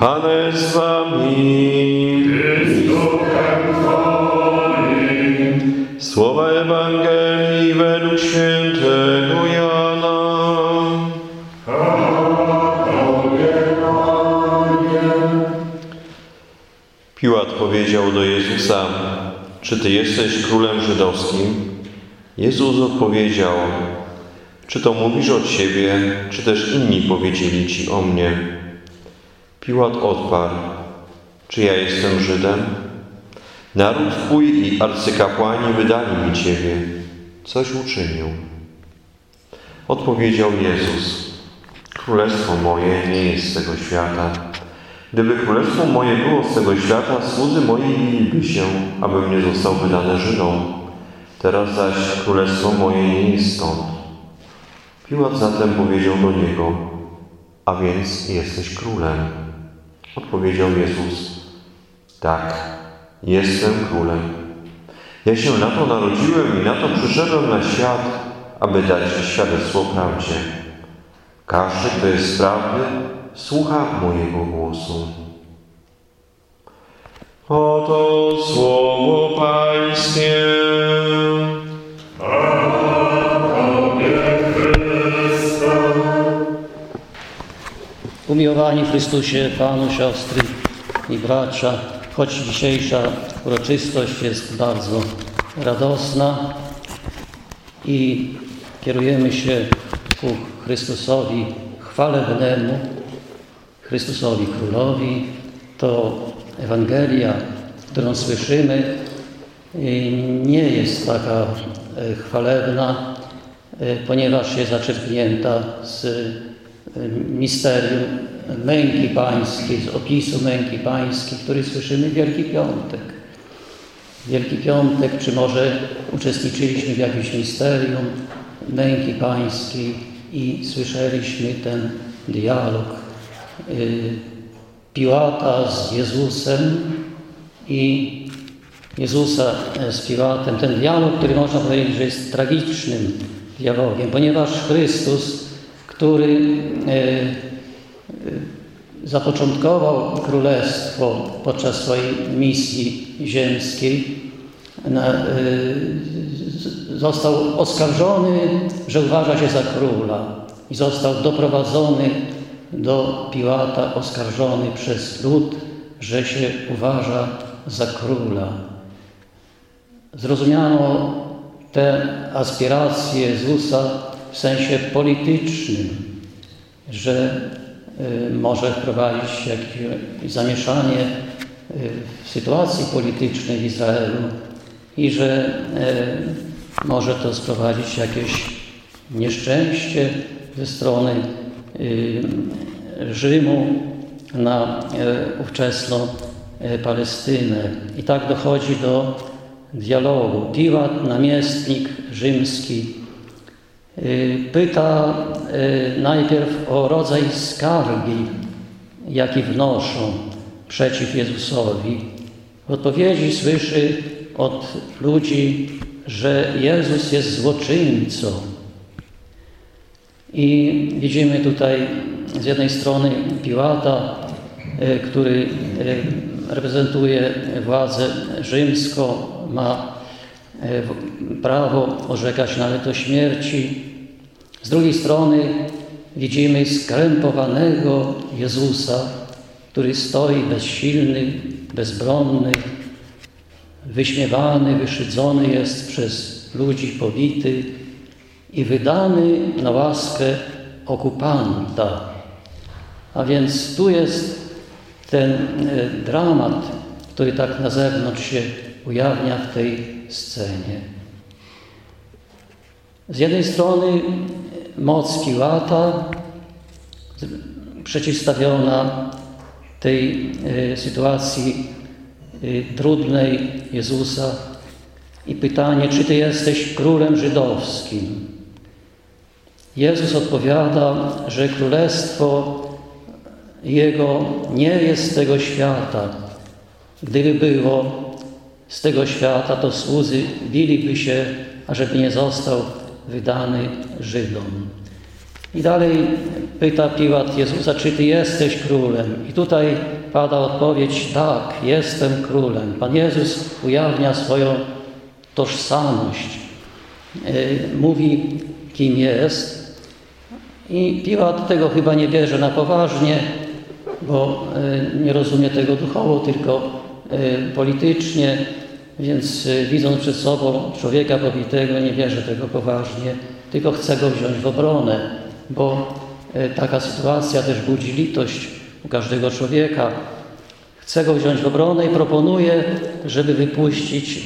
Pan jest z wami. Słowa Ewangelii według świętego Jana. Piłat powiedział do Jezusa, czy Ty jesteś królem żydowskim? Jezus odpowiedział, czy to mówisz od siebie, czy też inni powiedzieli Ci o mnie? Piłat odparł, czy ja jestem Żydem? Naród Twój i arcykapłani wydali mi Ciebie. Coś uczynił. Odpowiedział Jezus, Królestwo moje nie jest z tego świata. Gdyby królestwo moje było z tego świata, słudzy moi miliby się, abym nie został wydany Żydom. Teraz zaś królestwo moje nie jest stąd. Piłat zatem powiedział do niego, a więc jesteś królem. Odpowiedział Jezus, tak, jestem królem. Ja się na to narodziłem i na to przyszedłem na świat, aby dać świadectwo prawdzie. Każdy, kto jest sprawny, słucha mojego głosu. Oto słowo Umiłowani w Chrystusie, Panu, siostry i bracia, choć dzisiejsza uroczystość jest bardzo radosna i kierujemy się ku Chrystusowi chwalewnemu, Chrystusowi Królowi, to Ewangelia, którą słyszymy, nie jest taka e, chwalebna, e, ponieważ jest zaczerpnięta z misterium męki pańskiej, z opisu męki pańskiej, który słyszymy w Wielki Piątek. Wielki Piątek, czy może uczestniczyliśmy w jakimś misterium męki pańskiej i słyszeliśmy ten dialog y, Piłata z Jezusem i Jezusa z Piłatem. Ten dialog, który można powiedzieć, że jest tragicznym dialogiem, ponieważ Chrystus który e, e, zapoczątkował królestwo podczas swojej misji ziemskiej, e, został oskarżony, że uważa się za króla i został doprowadzony do Piłata, oskarżony przez lud, że się uważa za króla. Zrozumiano te aspiracje Jezusa w sensie politycznym, że y, może wprowadzić jakieś zamieszanie y, w sytuacji politycznej w Izraelu i że y, może to sprowadzić jakieś nieszczęście ze strony Rzymu na ówczesną Palestynę. I tak dochodzi do dialogu. Piłat, namiestnik rzymski, Y, pyta y, najpierw o rodzaj skargi, jaki wnoszą przeciw Jezusowi. W odpowiedzi słyszy od ludzi, że Jezus jest złoczyńcą. I widzimy tutaj z jednej strony Piłata, y, który reprezentuje władzę rzymską, ma prawo orzekać nawet o śmierci. Z drugiej strony widzimy skrępowanego Jezusa, który stoi bezsilny, bezbronny, wyśmiewany, wyszydzony jest przez ludzi pobity i wydany na łaskę okupanta. A więc tu jest ten e, dramat, który tak na zewnątrz się ujawnia w tej scenie. Z jednej strony moc Piłata przeciwstawiona tej e, sytuacji e, trudnej Jezusa i pytanie, czy Ty jesteś królem żydowskim? Jezus odpowiada, że królestwo Jego nie jest tego świata. Gdyby było, z tego świata, to słudzy biliby się, ażeby nie został wydany Żydom. I dalej pyta Piłat Jezusa, czy Ty jesteś królem? I tutaj pada odpowiedź, tak, jestem królem. Pan Jezus ujawnia swoją tożsamość. E, mówi, kim jest. I Piłat tego chyba nie bierze na poważnie, bo e, nie rozumie tego duchowo, tylko politycznie, więc widząc przed sobą człowieka pobitego, nie bierze tego poważnie, tylko chce go wziąć w obronę bo e, taka sytuacja też budzi litość u każdego człowieka. Chce go wziąć w obronę i proponuje, żeby wypuścić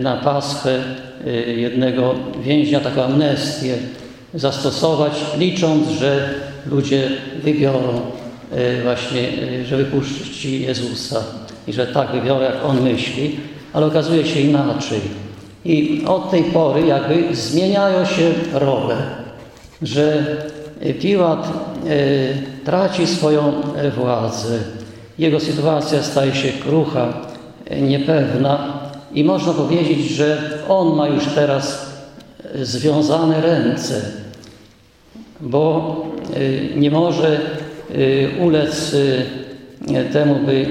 na Paschę jednego więźnia, taką amnestię zastosować, licząc, że ludzie wybiorą właśnie, że wypuści Jezusa i że tak wybiorą, jak On myśli, ale okazuje się inaczej. I od tej pory jakby zmieniają się role że Piłat e, traci swoją e, władzę. Jego sytuacja staje się krucha, e, niepewna i można powiedzieć, że on ma już teraz związane ręce, bo nie może ulec temu, by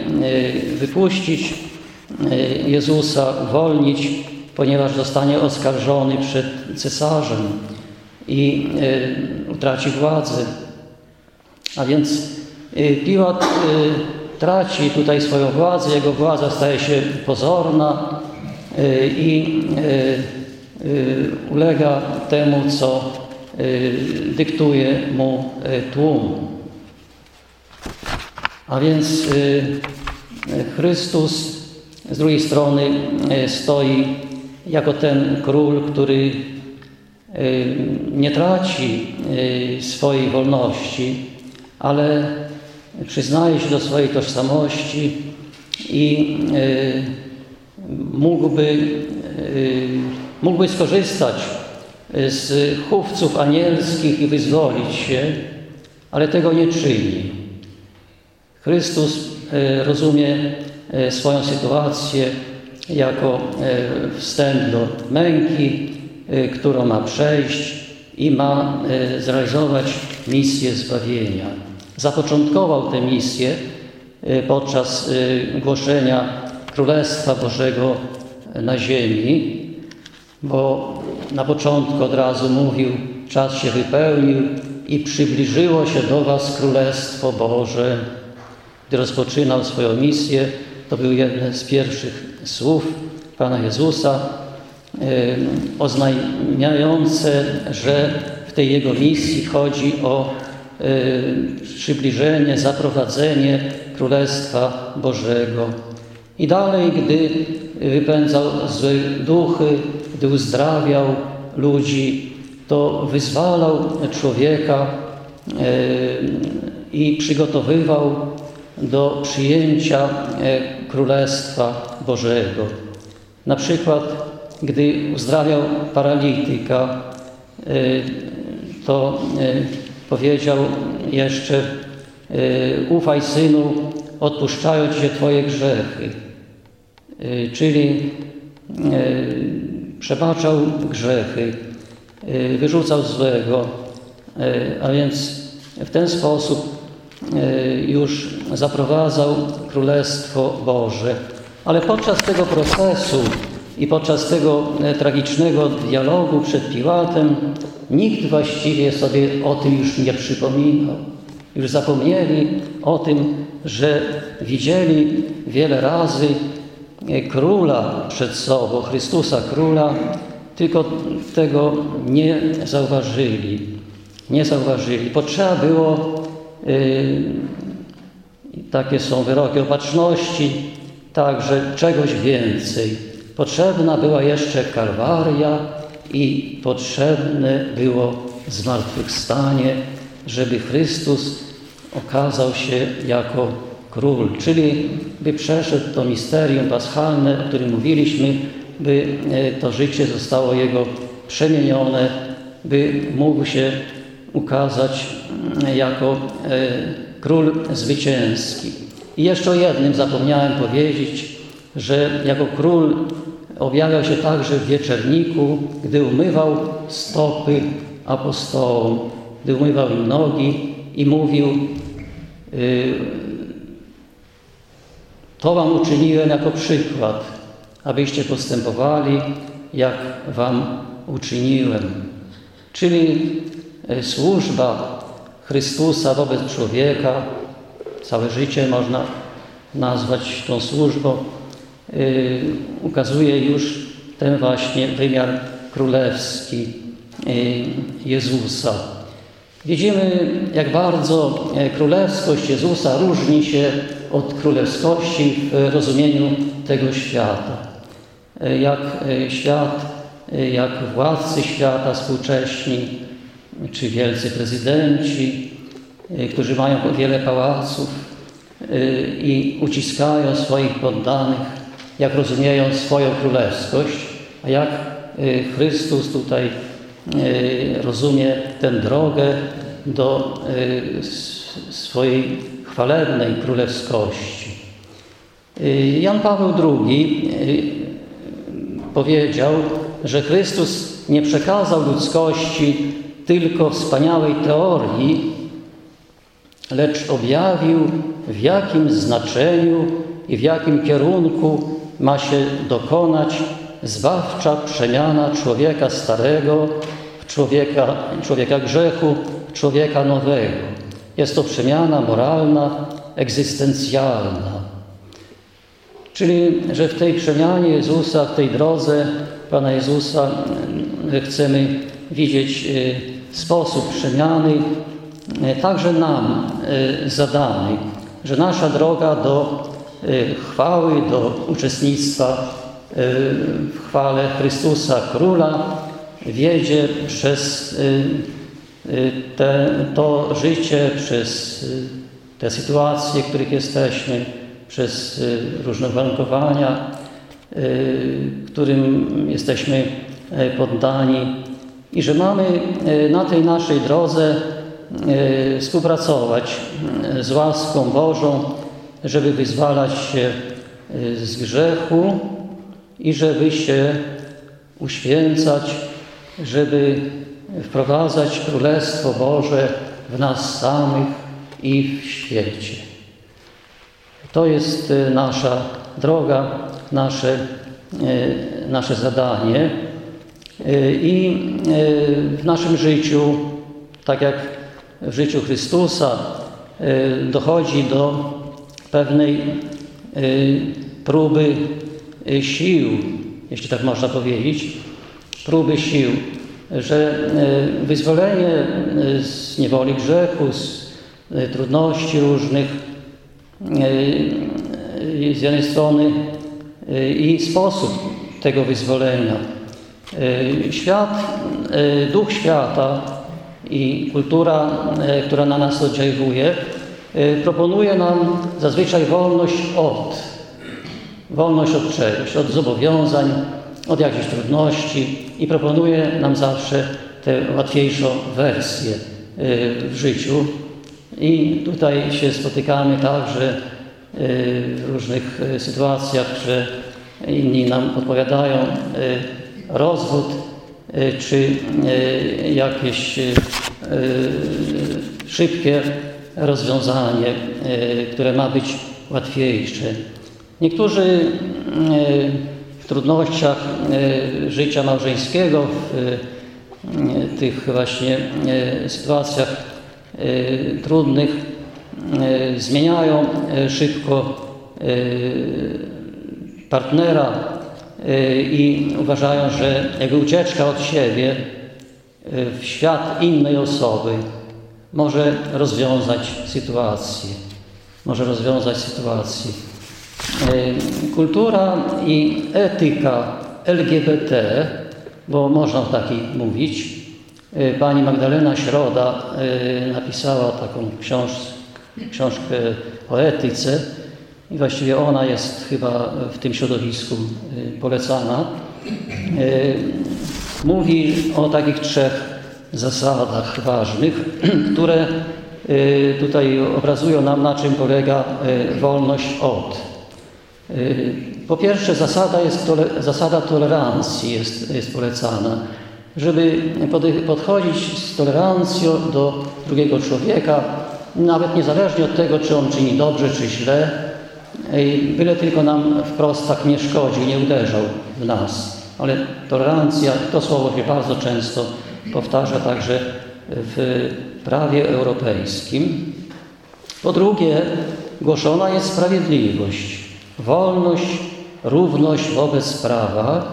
wypuścić Jezusa, uwolnić, ponieważ zostanie oskarżony przed cesarzem i e, utraci władzę. A więc e, Piłat e, traci tutaj swoją władzę, jego władza staje się pozorna i ulega temu, co dyktuje mu tłum. A więc Chrystus z drugiej strony stoi jako ten król, który Y, nie traci y, swojej wolności, ale przyznaje się do swojej tożsamości i y, mógłby, mógłby skorzystać z chówców anielskich i wyzwolić się, ale tego nie czyni. Chrystus rozumie swoją sytuację jako wstęp do męki, którą ma przejść i ma zrealizować misję zbawienia. Zapoczątkował tę misję podczas głoszenia Królestwa Bożego na ziemi, bo na początku od razu mówił, czas się wypełnił i przybliżyło się do Was Królestwo Boże. Gdy rozpoczynał swoją misję, to był jeden z pierwszych słów Pana Jezusa, oznajmiające, że w tej jego misji chodzi o przybliżenie, zaprowadzenie Królestwa Bożego. I dalej, gdy wypędzał złe duchy, gdy uzdrawiał ludzi, to wyzwalał człowieka i przygotowywał do przyjęcia e, Królestwa Bożego. Na przykład gdy uzdrawiał paralityka, y, to y, powiedział jeszcze ufaj synu, odpuszczają ci się twoje grzechy. Czyli przebaczał grzechy, wyrzucał złego, a więc w ten sposób już zaprowadzał Królestwo Boże. Ale podczas tego procesu i podczas tego e, tragicznego dialogu przed Piłatem nikt właściwie sobie o tym już nie przypominał. Już zapomnieli o tym, że widzieli wiele razy e, króla przed sobą, Chrystusa króla, tylko tego nie zauważyli. Nie zauważyli. Potrzeba było, takie są wyroki opatrzności, także czegoś więcej. Potrzebna była jeszcze Kalwaria i potrzebne było zmartwychwstanie, żeby Chrystus okazał się jako król, czyli by przeszedł to misterium paschalne, o którym mówiliśmy, by e, to życie zostało Jego przemienione, by mógł się ukazać mm, jako e, król zwycięski. I jeszcze o jednym zapomniałem powiedzieć, że jako król objawiał się także w wieczerniku, gdy umywał stopy apostołom. gdy umywał im nogi i mówił y, to wam uczyniłem jako przykład, abyście postępowali, jak wam uczyniłem. Czyli służba Chrystusa wobec człowieka, całe życie można nazwać tą służbą, y, ukazuje już ten właśnie wymiar królewski y, Jezusa. Widzimy, jak bardzo e, królewskość Jezusa różni się od królewskości w rozumieniu tego świata. E, jak e, świat, jak władcy świata współcześni, czy wielcy prezydenci, którzy mają wiele pałaców i uciskają swoich poddanych, jak rozumieją swoją królewskość, a jak Chrystus tutaj rozumie tę drogę do swojej chwalebnej królewskości. Jan Paweł II powiedział, że Chrystus nie przekazał ludzkości tylko wspaniałej teorii, lecz objawił, w jakim znaczeniu i w jakim kierunku ma się dokonać zbawcza przemiana człowieka starego człowieka, człowieka grzechu, człowieka nowego. Jest to przemiana moralna, egzystencjalna. Czyli, że w tej przemianie Jezusa, w tej drodze Pana Jezusa chcemy widzieć y, sposób przemiany y, także nam y, zadany, że nasza droga do chwały, do uczestnictwa w chwale Chrystusa Króla wiedzie przez te, to życie, przez te sytuacje, w których jesteśmy, przez różne warunkowania, którym jesteśmy e, poddani i że mamy e, na tej naszej drodze e, współpracować z łaską Bożą, żeby wyzwalać się z grzechu i żeby się uświęcać żeby wprowadzać Królestwo Boże w nas samych i w świecie. To jest e, nasza droga, nasze, e, nasze zadanie. E, I w naszym życiu, tak jak w życiu Chrystusa, dochodzi do pewnej próby sił, jeśli tak można powiedzieć, próby sił, że e, wyzwolenie e, z niewoli grzechu, z e, trudności różnych z jednej strony i sposób tego wyzwolenia. Świat, duch świata i kultura, która na nas oddziałuje, proponuje nam zazwyczaj wolność od. Wolność od czegoś, od zobowiązań, od jakichś trudności i proponuje nam zawsze tę łatwiejszą wersję y, w życiu. I tutaj się spotykamy także y, w różnych y, sytuacjach, że inni nam podpowiadają rozwód czy jakieś szybkie rozwiązanie, które ma być łatwiejsze. Niektórzy trudnościach e, życia małżeńskiego, w tych właśnie sytuacjach trudnych zmieniają szybko partnera i uważają, że jakby ucieczka od siebie w świat innej osoby może rozwiązać sytuację. Może rozwiązać sytuację. Kultura i etyka LGBT, bo można taki mówić. Pani Magdalena Środa napisała taką książ książkę o etyce i właściwie ona jest chyba w tym środowisku polecana. Mówi o takich trzech zasadach ważnych, które tutaj obrazują nam, na czym polega wolność od. Y, po pierwsze, zasada, jest, zasada tolerancji jest, jest polecana, żeby podchodzić z tolerancją do drugiego człowieka, nawet niezależnie od tego, czy on czyni dobrze, czy źle, byle tylko nam wprost tak nie szkodził, nie uderzał w nas. Ale tolerancja, to słowo się bardzo często powtarza także w prawie europejskim. Po drugie, głoszona jest sprawiedliwość, wolność, równość wobec prawa,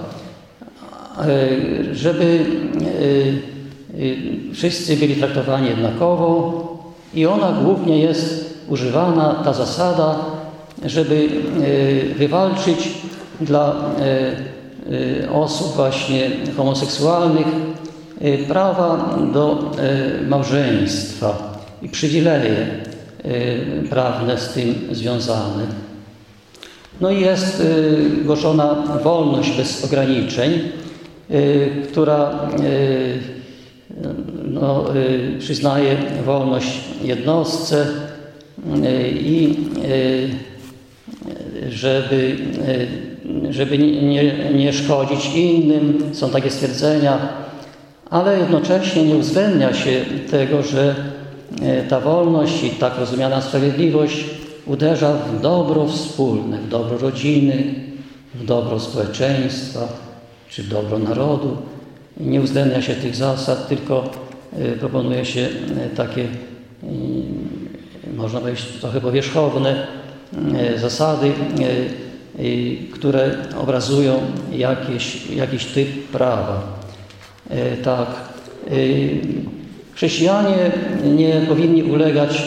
żeby e, e, wszyscy byli traktowani jednakowo i ona głównie jest używana, ta zasada, żeby e, wywalczyć dla osób właśnie homoseksualnych prawa do małżeństwa i przywileje prawne z tym związane. No i jest głoszona wolność bez ograniczeń, która no, przyznaje wolność jednostce i żeby, żeby nie, nie szkodzić innym, są takie stwierdzenia, ale jednocześnie nie uwzględnia się tego, że ta wolność i tak rozumiana sprawiedliwość uderza w dobro wspólne, w dobro rodziny, w dobro społeczeństwa czy w dobro narodu. Nie uwzględnia się tych zasad, tylko proponuje się takie, można powiedzieć, trochę powierzchowne zasady, które obrazują jakieś, jakiś typ prawa. Tak. Chrześcijanie nie powinni ulegać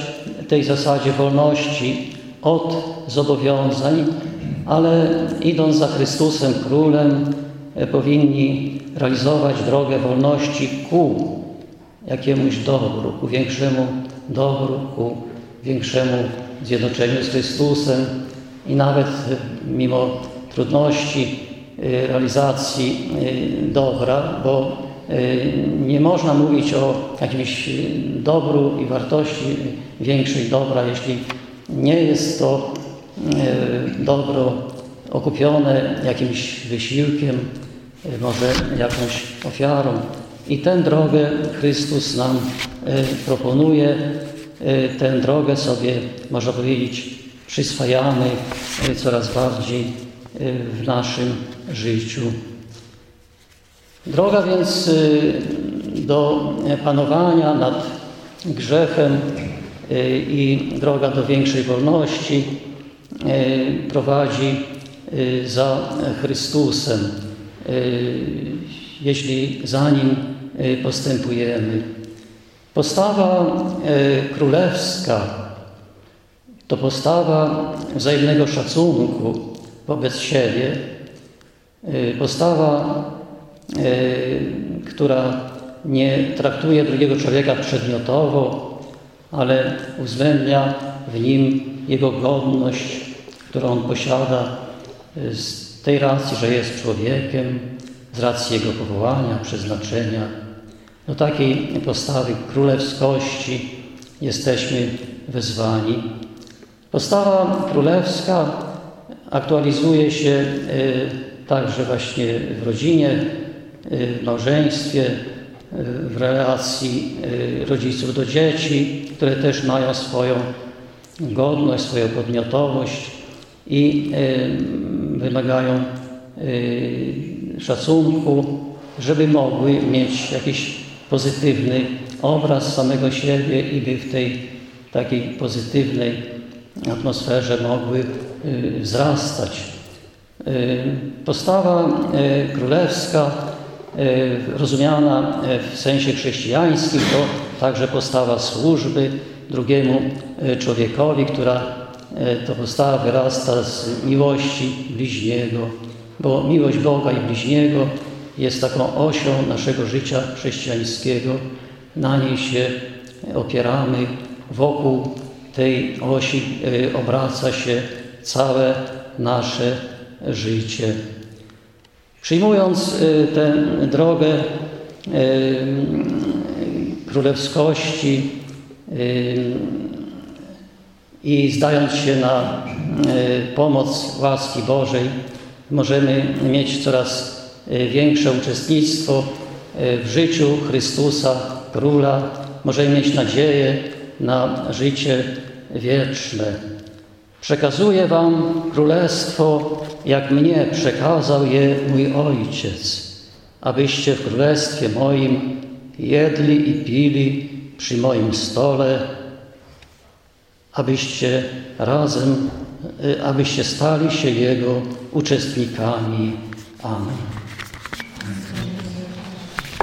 tej zasadzie wolności od zobowiązań, ale idąc za Chrystusem Królem, powinni realizować drogę wolności ku jakiemuś dobru, ku większemu dobru, ku większemu zjednoczeniu z Chrystusem i nawet mimo trudności y, realizacji y, dobra, bo y, nie można mówić o jakimś dobru i wartości większej dobra, jeśli nie jest to dobro okupione jakimś wysiłkiem, może jakąś ofiarą. I tę drogę Chrystus nam proponuje, tę drogę sobie, można powiedzieć, przyswajamy coraz bardziej w naszym życiu. Droga więc do panowania nad grzechem i droga do większej wolności prowadzi za Chrystusem, jeśli za Nim postępujemy. Postawa królewska to postawa wzajemnego szacunku wobec siebie, postawa, która nie traktuje drugiego człowieka przedmiotowo, ale uwzględnia w nim jego godność, którą on posiada z tej racji, że jest człowiekiem, z racji jego powołania, przeznaczenia. Do takiej postawy królewskości jesteśmy wezwani. Postawa królewska aktualizuje się y, także właśnie w rodzinie, y, w małżeństwie, y, w relacji rodziców do dzieci, które też mają swoją godność, swoją podmiotowość i wymagają szacunku, żeby mogły mieć jakiś pozytywny obraz samego siebie i by w tej takiej pozytywnej atmosferze mogły wzrastać. Postawa królewska, rozumiana w sensie chrześcijańskim, to także postawa służby drugiemu człowiekowi, która to postawa wyrasta z miłości bliźniego, bo miłość Boga i bliźniego jest taką osią naszego życia chrześcijańskiego. Na niej się opieramy. Wokół tej osi obraca się całe nasze życie. Przyjmując tę drogę królewskości i zdając się na pomoc łaski Bożej, możemy mieć coraz większe uczestnictwo e, w życiu Chrystusa, Króla, możemy mieć nadzieję na życie wieczne. Przekazuję Wam królestwo, jak mnie przekazał je mój Ojciec, abyście w królestwie moim jedli i pili przy moim stole, abyście razem, e, abyście stali się Jego uczestnikami. Amen.